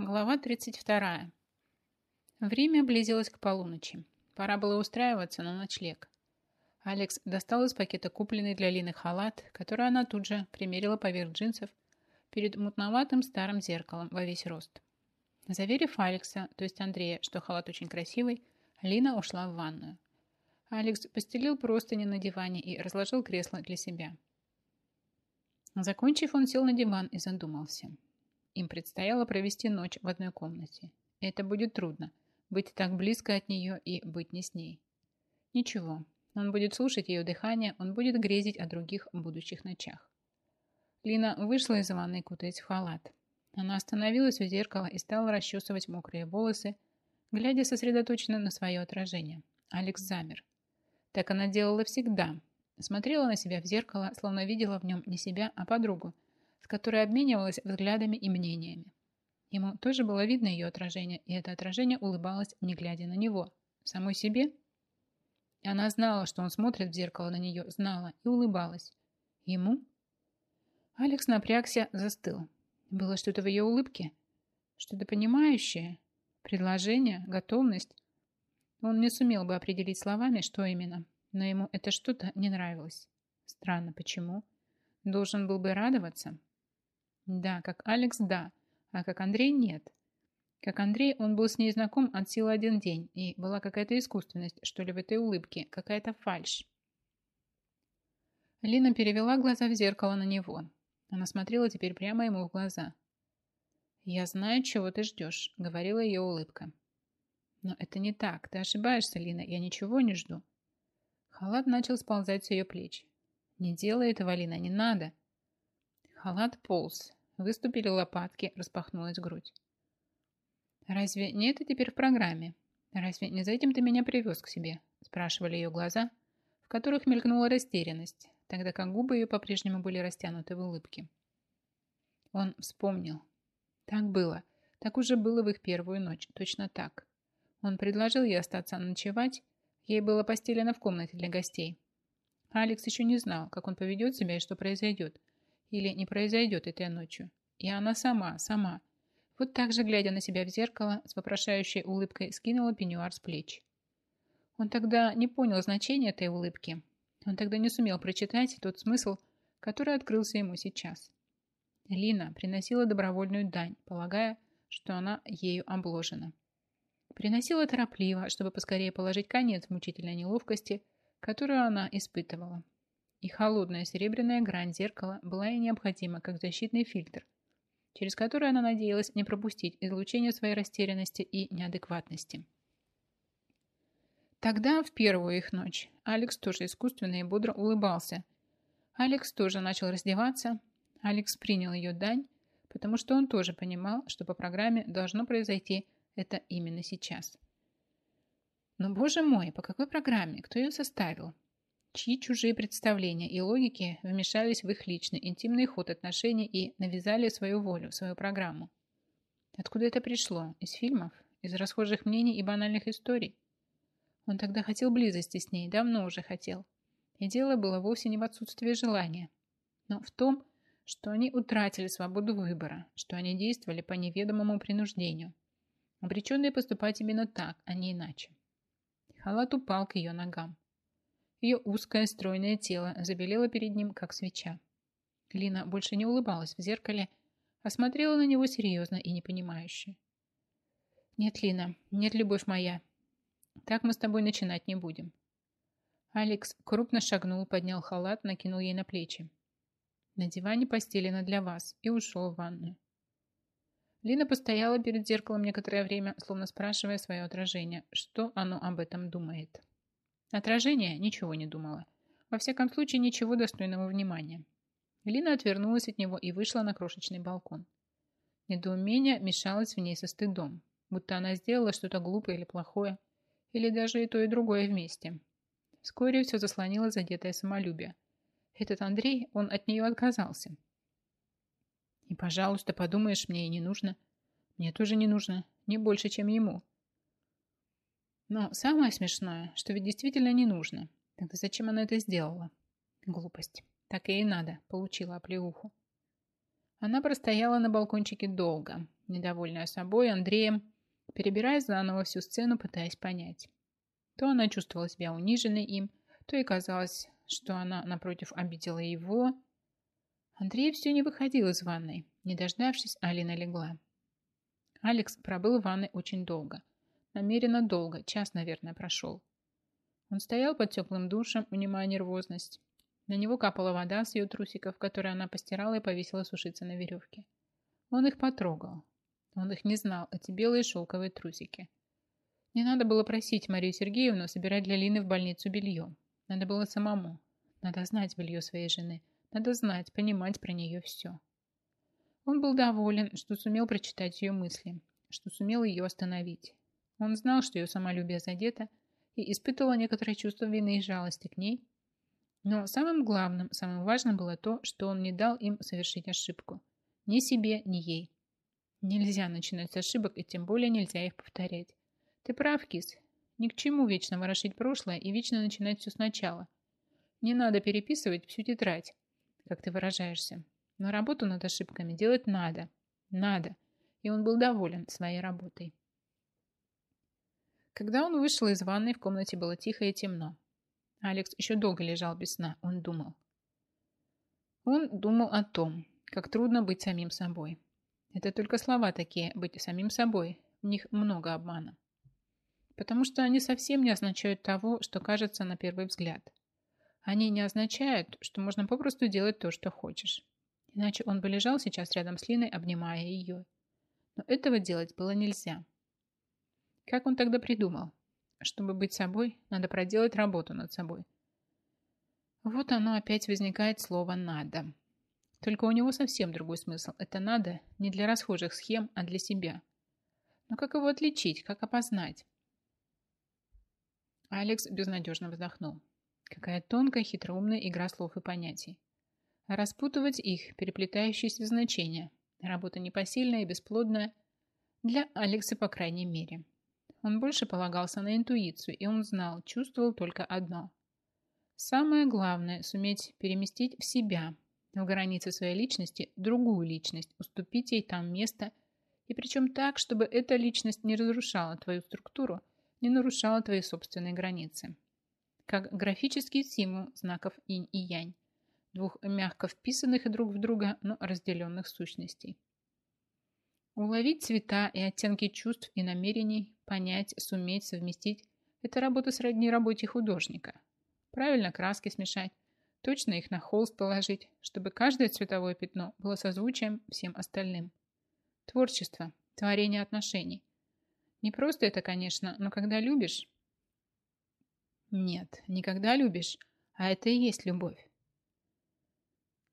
Глава 32. Время близилось к полуночи. Пора было устраиваться на ночлег. Алекс достал из пакета купленный для Лины халат, который она тут же примерила поверх джинсов перед мутноватым старым зеркалом во весь рост. Заверив Алекса, то есть Андрея, что халат очень красивый, Лина ушла в ванную. Алекс постелил простыни на диване и разложил кресло для себя. Закончив, он сел на диван и задумался. Им предстояло провести ночь в одной комнате. Это будет трудно. Быть так близко от нее и быть не с ней. Ничего. Он будет слушать ее дыхание, он будет грезить о других будущих ночах. Лина вышла из ванной, кутаясь в халат. Она остановилась у зеркала и стала расчесывать мокрые волосы, глядя сосредоточенно на свое отражение. Алекс замер. Так она делала всегда. Смотрела на себя в зеркало, словно видела в нем не себя, а подругу, с которой обменивалась взглядами и мнениями. Ему тоже было видно ее отражение, и это отражение улыбалось, не глядя на него. Самой себе? Она знала, что он смотрит в зеркало на нее, знала и улыбалась. Ему? Алекс напрягся, застыл. Было что-то в ее улыбке, что-то понимающее, предложение, готовность. Он не сумел бы определить словами, что именно, но ему это что-то не нравилось. Странно, почему? Должен был бы радоваться. Да, как Алекс, да, а как Андрей, нет. Как Андрей, он был с ней знаком от силы один день, и была какая-то искусственность, что ли, в этой улыбке, какая-то фальшь. Лина перевела глаза в зеркало на него. Она смотрела теперь прямо ему в глаза. «Я знаю, чего ты ждешь», — говорила ее улыбка. «Но это не так. Ты ошибаешься, Лина. Я ничего не жду». Халат начал сползать с ее плеч. «Не делай этого, Лина, не надо». Халат полз, Выступили лопатки, распахнулась грудь. «Разве не это теперь в программе? Разве не за этим ты меня привез к себе?» спрашивали ее глаза, в которых мелькнула растерянность, тогда как губы ее по-прежнему были растянуты в улыбке. Он вспомнил. Так было. Так уже было в их первую ночь. Точно так. Он предложил ей остаться ночевать. Ей было постелено в комнате для гостей. Алекс еще не знал, как он поведет себя и что произойдет или не произойдет этой ночью. И она сама, сама, вот так же, глядя на себя в зеркало, с вопрошающей улыбкой скинула пеньюар с плеч. Он тогда не понял значения этой улыбки. Он тогда не сумел прочитать тот смысл, который открылся ему сейчас. Лина приносила добровольную дань, полагая, что она ею обложена. Приносила торопливо, чтобы поскорее положить конец мучительной неловкости, которую она испытывала, и холодная серебряная грань зеркала была ей необходима как защитный фильтр, через который она надеялась не пропустить излучение своей растерянности и неадекватности. Тогда, в первую их ночь, Алекс тоже искусственно и бодро улыбался. Алекс тоже начал раздеваться. Алекс принял ее дань, потому что он тоже понимал, что по программе должно произойти это именно сейчас. Но, боже мой, по какой программе? Кто ее составил? Чьи чужие представления и логики вмешались в их личный, интимный ход отношений и навязали свою волю, свою программу. Откуда это пришло? Из фильмов? Из расхожих мнений и банальных историй? Он тогда хотел близости с ней, давно уже хотел. И дело было вовсе не в отсутствии желания, но в том, что они утратили свободу выбора, что они действовали по неведомому принуждению, обреченные поступать именно так, а не иначе. Халат упал к ее ногам. Ее узкое стройное тело забелело перед ним, как свеча. Лина больше не улыбалась в зеркале, а смотрела на него серьезно и непонимающе. «Нет, Лина, нет, любовь моя. Так мы с тобой начинать не будем». Алекс крупно шагнул, поднял халат, накинул ей на плечи. «На диване постелено для вас» и ушел в ванную. Лина постояла перед зеркалом некоторое время, словно спрашивая свое отражение, что оно об этом думает. Отражение ничего не думала. Во всяком случае, ничего достойного внимания. Лина отвернулась от него и вышла на крошечный балкон. Недоумение мешалось в ней со стыдом, будто она сделала что-то глупое или плохое, или даже и то, и другое вместе. Вскоре все заслонило задетое самолюбие. Этот Андрей, он от нее отказался. И, пожалуйста, подумаешь, мне и не нужно. Мне тоже не нужно, не больше, чем ему. Но самое смешное, что ведь действительно не нужно. Тогда зачем она это сделала? Глупость. Так ей надо. Получила оплеуху. Она простояла на балкончике долго, недовольная собой, Андреем, перебирая заново всю сцену, пытаясь понять. То она чувствовала себя униженной им, то и казалось, что она, напротив, обидела его. Андрей все не выходил из ванной. Не дождавшись, Алина легла. Алекс пробыл в ванной очень долго. Намеренно долго, час, наверное, прошел. Он стоял под теплым душем, унимая нервозность. На него капала вода с ее трусиков, которые она постирала и повесила сушиться на веревке. Он их потрогал. Он их не знал, эти белые шелковые трусики. Не надо было просить Марию Сергеевну собирать для Лины в больницу белье. Надо было самому. Надо знать белье своей жены. Надо знать, понимать про нее все. Он был доволен, что сумел прочитать ее мысли, что сумел ее остановить. Он знал, что ее самолюбие задето, и испытывал некоторое чувство вины и жалости к ней, но самым главным, самым важным было то, что он не дал им совершить ошибку. Ни себе, ни ей. Нельзя начинать с ошибок, и тем более нельзя их повторять. Ты прав, Кис. Ни к чему вечно ворошить прошлое и вечно начинать все сначала. Не надо переписывать всю тетрадь, как ты выражаешься. Но работу над ошибками делать надо. Надо. И он был доволен своей работой. Когда он вышел из ванной, в комнате было тихо и темно. Алекс еще долго лежал без сна. Он думал. Он думал о том, как трудно быть самим собой. Это только слова такие, быть самим собой. В них много обмана. Потому что они совсем не означают того, что кажется на первый взгляд. Они не означают, что можно попросту делать то, что хочешь. Иначе он бы лежал сейчас рядом с Линой, обнимая ее. Но этого делать было нельзя. Как он тогда придумал? Чтобы быть собой, надо проделать работу над собой. Вот оно опять возникает слово «надо». Только у него совсем другой смысл. Это «надо» не для расхожих схем, а для себя. Но как его отличить, как опознать? Алекс безнадежно вздохнул. Какая тонкая, хитроумная игра слов и понятий. распутывать их, переплетающиеся значения. Работа непосильная и бесплодная. Для Алекса, по крайней мере. Он больше полагался на интуицию, и он знал, чувствовал только одно. Самое главное – суметь переместить в себя, в границы своей личности, другую личность, уступить ей там место, и причем так, чтобы эта личность не разрушала твою структуру, не нарушала твои собственные границы. Как графический символ знаков инь и янь, двух мягко вписанных друг в друга, но разделенных сущностей. Уловить цвета и оттенки чувств и намерений, понять, суметь, совместить – это работа сродни работе художника. Правильно краски смешать, точно их на холст положить, чтобы каждое цветовое пятно было созвучием всем остальным. Творчество, творение отношений. Не просто это, конечно, но когда любишь... Нет, не когда любишь, а это и есть любовь.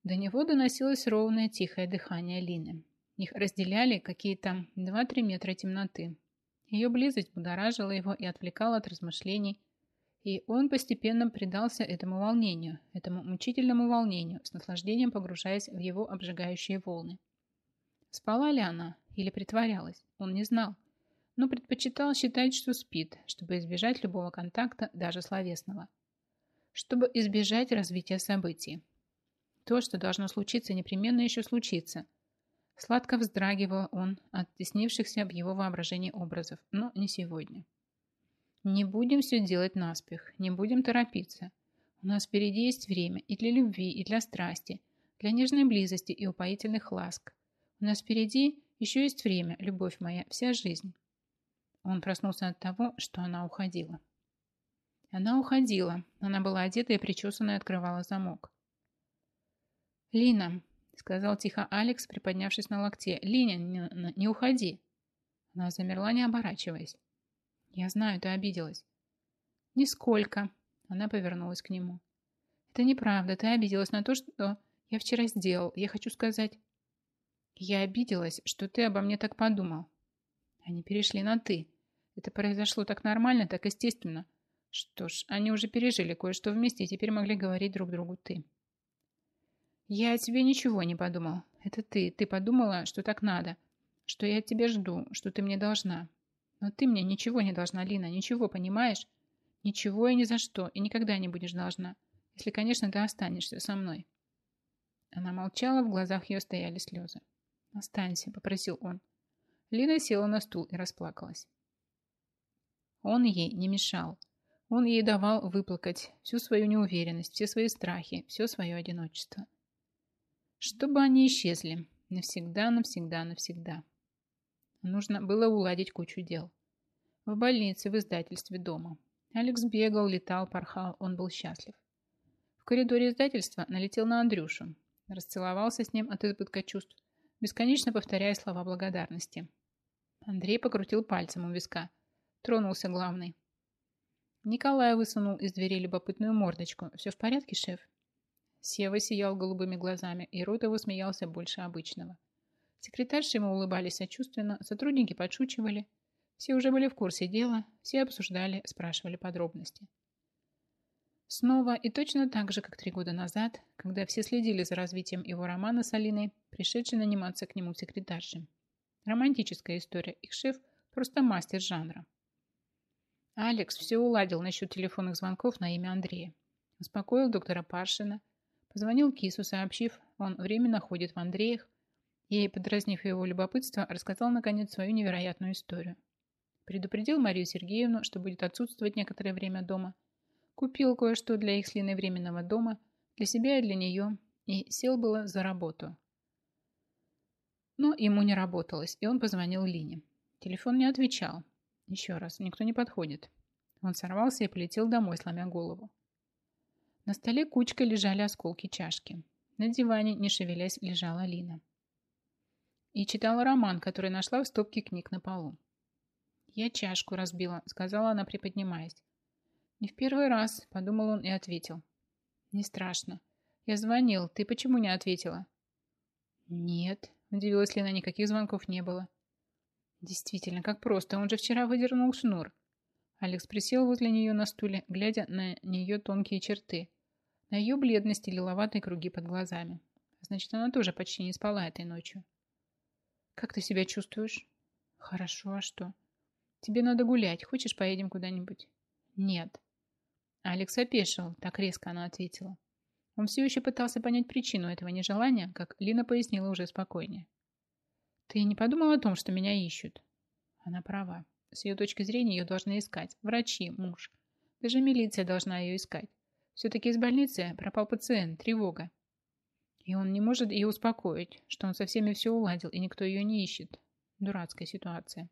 До него доносилось ровное тихое дыхание Лины. Их разделяли какие-то 2-3 метра темноты. Ее близость будоражила его и отвлекала от размышлений, и он постепенно предался этому волнению, этому мучительному волнению, с наслаждением погружаясь в его обжигающие волны. Спала ли она или притворялась, он не знал, но предпочитал считать, что спит, чтобы избежать любого контакта, даже словесного. Чтобы избежать развития событий. То, что должно случиться, непременно еще случится – Сладко вздрагивал он от теснившихся в его воображении образов, но не сегодня. Не будем все делать наспех, не будем торопиться. У нас впереди есть время и для любви, и для страсти, для нежной близости и упоительных ласк. У нас впереди еще есть время, любовь моя, вся жизнь. Он проснулся от того, что она уходила. Она уходила. Она была одета и причесана и открывала замок. «Лина, сказал тихо Алекс, приподнявшись на локте. «Линя, не, не уходи!» Она замерла, не оборачиваясь. «Я знаю, ты обиделась». «Нисколько!» Она повернулась к нему. «Это неправда. Ты обиделась на то, что я вчера сделал. Я хочу сказать...» «Я обиделась, что ты обо мне так подумал». Они перешли на «ты». Это произошло так нормально, так естественно. Что ж, они уже пережили кое-что вместе и теперь могли говорить друг другу «ты». «Я о тебе ничего не подумал. Это ты. Ты подумала, что так надо. Что я от тебя жду, что ты мне должна. Но ты мне ничего не должна, Лина. Ничего, понимаешь? Ничего и ни за что. И никогда не будешь должна. Если, конечно, ты останешься со мной». Она молчала, в глазах ее стояли слезы. «Останься», — попросил он. Лина села на стул и расплакалась. Он ей не мешал. Он ей давал выплакать всю свою неуверенность, все свои страхи, все свое одиночество. Чтобы они исчезли. Навсегда, навсегда, навсегда. Нужно было уладить кучу дел. В больнице, в издательстве, дома. Алекс бегал, летал, порхал, он был счастлив. В коридоре издательства налетел на Андрюшу. Расцеловался с ним от избытка чувств, бесконечно повторяя слова благодарности. Андрей покрутил пальцем у виска. Тронулся главный. Николай высунул из двери любопытную мордочку. «Все в порядке, шеф?» Сева сиял голубыми глазами, и рот его смеялся больше обычного. Секретарши ему улыбались сочувственно, сотрудники подшучивали. Все уже были в курсе дела, все обсуждали, спрашивали подробности. Снова и точно так же, как три года назад, когда все следили за развитием его романа с Алиной, пришедшей наниматься к нему секретаршей. Романтическая история, их шеф просто мастер жанра. Алекс все уладил насчет телефонных звонков на имя Андрея. Успокоил доктора Паршина, позвонил Кису, сообщив, он временно ходит в Андреях, и, подразнив его любопытство, рассказал, наконец, свою невероятную историю. Предупредил Марию Сергеевну, что будет отсутствовать некоторое время дома. Купил кое-что для их с Линой временного дома, для себя и для нее, и сел было за работу. Но ему не работалось, и он позвонил Лине. Телефон не отвечал. Еще раз, никто не подходит. Он сорвался и полетел домой, сломя голову. На столе кучкой лежали осколки чашки. На диване, не шевелясь, лежала Лина и читала роман, который нашла в стопке книг на полу. «Я чашку разбила», — сказала она, приподнимаясь. «Не в первый раз», — подумал он и ответил. «Не страшно. Я звонил. Ты почему не ответила?» «Нет», — удивилась Лена, — «никаких звонков не было». «Действительно, как просто. Он же вчера выдернул шнур». Алекс присел возле нее на стуле, глядя на нее тонкие черты, на ее бледность и лиловатые круги под глазами. Значит, она тоже почти не спала этой ночью. Как ты себя чувствуешь? Хорошо, а что? Тебе надо гулять. Хочешь, поедем куда-нибудь? Нет. Алекс опешил, так резко она ответила. Он все еще пытался понять причину этого нежелания, как Лина пояснила уже спокойнее. Ты не подумал о том, что меня ищут? Она права. С ее точки зрения ее должны искать. Врачи, муж. Даже милиция должна ее искать. Все-таки из больницы пропал пациент, тревога. И он не может ее успокоить, что он со всеми все уладил, и никто ее не ищет. Дурацкая ситуация.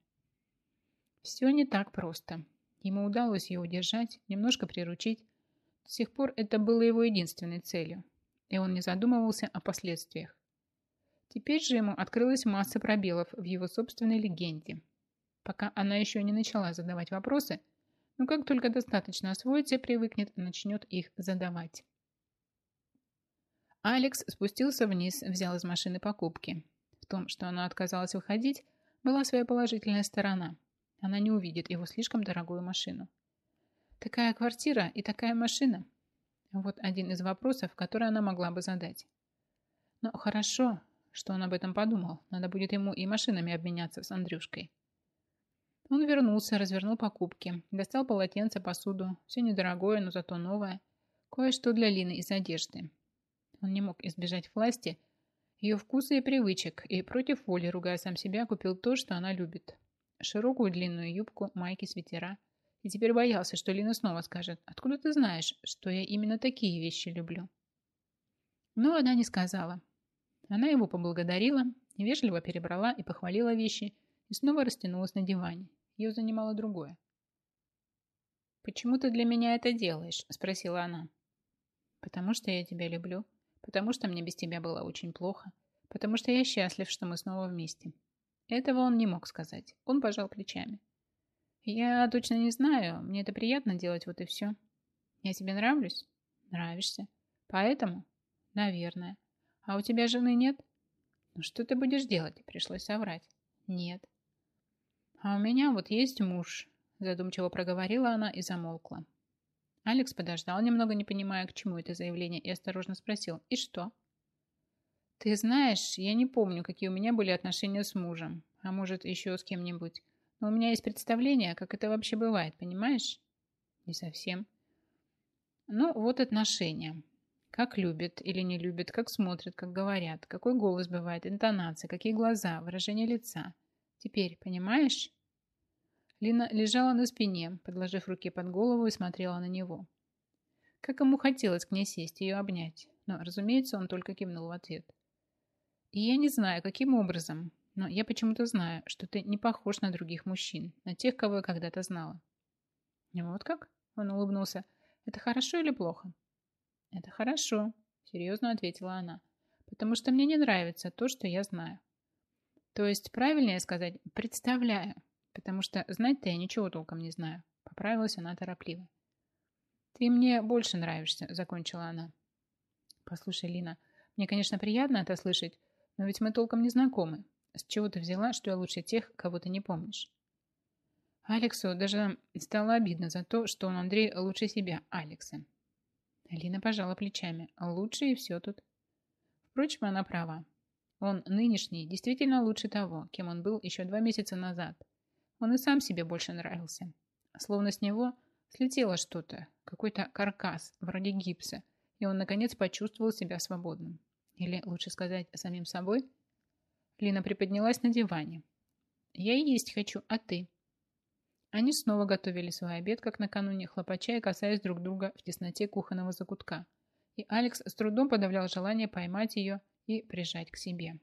Все не так просто. Ему удалось ее удержать, немножко приручить. До сих пор это было его единственной целью, и он не задумывался о последствиях. Теперь же ему открылась масса пробелов в его собственной легенде. Пока она еще не начала задавать вопросы, но как только достаточно освоится и привыкнет, начнет их задавать. Алекс спустился вниз, взял из машины покупки. В том, что она отказалась выходить, была своя положительная сторона. Она не увидит его слишком дорогую машину. Такая квартира и такая машина. Вот один из вопросов, который она могла бы задать. Но хорошо, что он об этом подумал. Надо будет ему и машинами обменяться с Андрюшкой. Он вернулся, развернул покупки, достал полотенце, посуду. Все недорогое, но зато новое. Кое-что для Лины из одежды. Он не мог избежать власти, ее вкуса и привычек, и против воли, ругая сам себя, купил то, что она любит. Широкую длинную юбку, майки, свитера. И теперь боялся, что Лина снова скажет, «Откуда ты знаешь, что я именно такие вещи люблю?» Но она не сказала. Она его поблагодарила, невежливо перебрала и похвалила вещи, и снова растянулась на диване. Ее занимало другое. «Почему ты для меня это делаешь?» – спросила она. «Потому что я тебя люблю», потому что мне без тебя было очень плохо, потому что я счастлив, что мы снова вместе. Этого он не мог сказать. Он пожал плечами. Я точно не знаю, мне это приятно делать, вот и все. Я тебе нравлюсь? Нравишься. Поэтому? Наверное. А у тебя жены нет? Ну что ты будешь делать? Пришлось соврать. Нет. А у меня вот есть муж, задумчиво проговорила она и замолкла. Алекс подождал, немного не понимая, к чему это заявление, и осторожно спросил, «И что?» «Ты знаешь, я не помню, какие у меня были отношения с мужем, а может, еще с кем-нибудь. Но у меня есть представление, как это вообще бывает, понимаешь?» «Не совсем». «Ну, вот отношения. Как любят или не любят, как смотрят, как говорят, какой голос бывает, интонация, какие глаза, выражение лица. Теперь понимаешь? Лина лежала на спине, подложив руки под голову и смотрела на него. Как ему хотелось к ней сесть и ее обнять, но, разумеется, он только кивнул в ответ. И я не знаю, каким образом, но я почему-то знаю, что ты не похож на других мужчин, на тех, кого я когда-то знала. Вот как? Он улыбнулся. Это хорошо или плохо? Это хорошо, серьезно ответила она. Потому что мне не нравится то, что я знаю. То есть, правильнее сказать, представляю. Потому что знать-то я ничего толком не знаю. Поправилась она торопливо. Ты мне больше нравишься, закончила она. Послушай, Лина, мне, конечно, приятно это слышать, но ведь мы толком не знакомы. С чего ты взяла, что я лучше тех, кого ты не помнишь? Алексу даже стало обидно за то, что он, Андрей, лучше себя, Алекса. Алина пожала плечами. Лучше и все тут. Впрочем, она права. Он нынешний действительно лучше того, кем он был еще два месяца назад. Он и сам себе больше нравился. Словно с него слетело что-то, какой-то каркас, вроде гипса, и он, наконец, почувствовал себя свободным. Или, лучше сказать, самим собой? Лина приподнялась на диване. «Я есть хочу, а ты?» Они снова готовили свой обед, как накануне, хлопача и касаясь друг друга в тесноте кухонного закутка. И Алекс с трудом подавлял желание поймать ее и прижать к себе.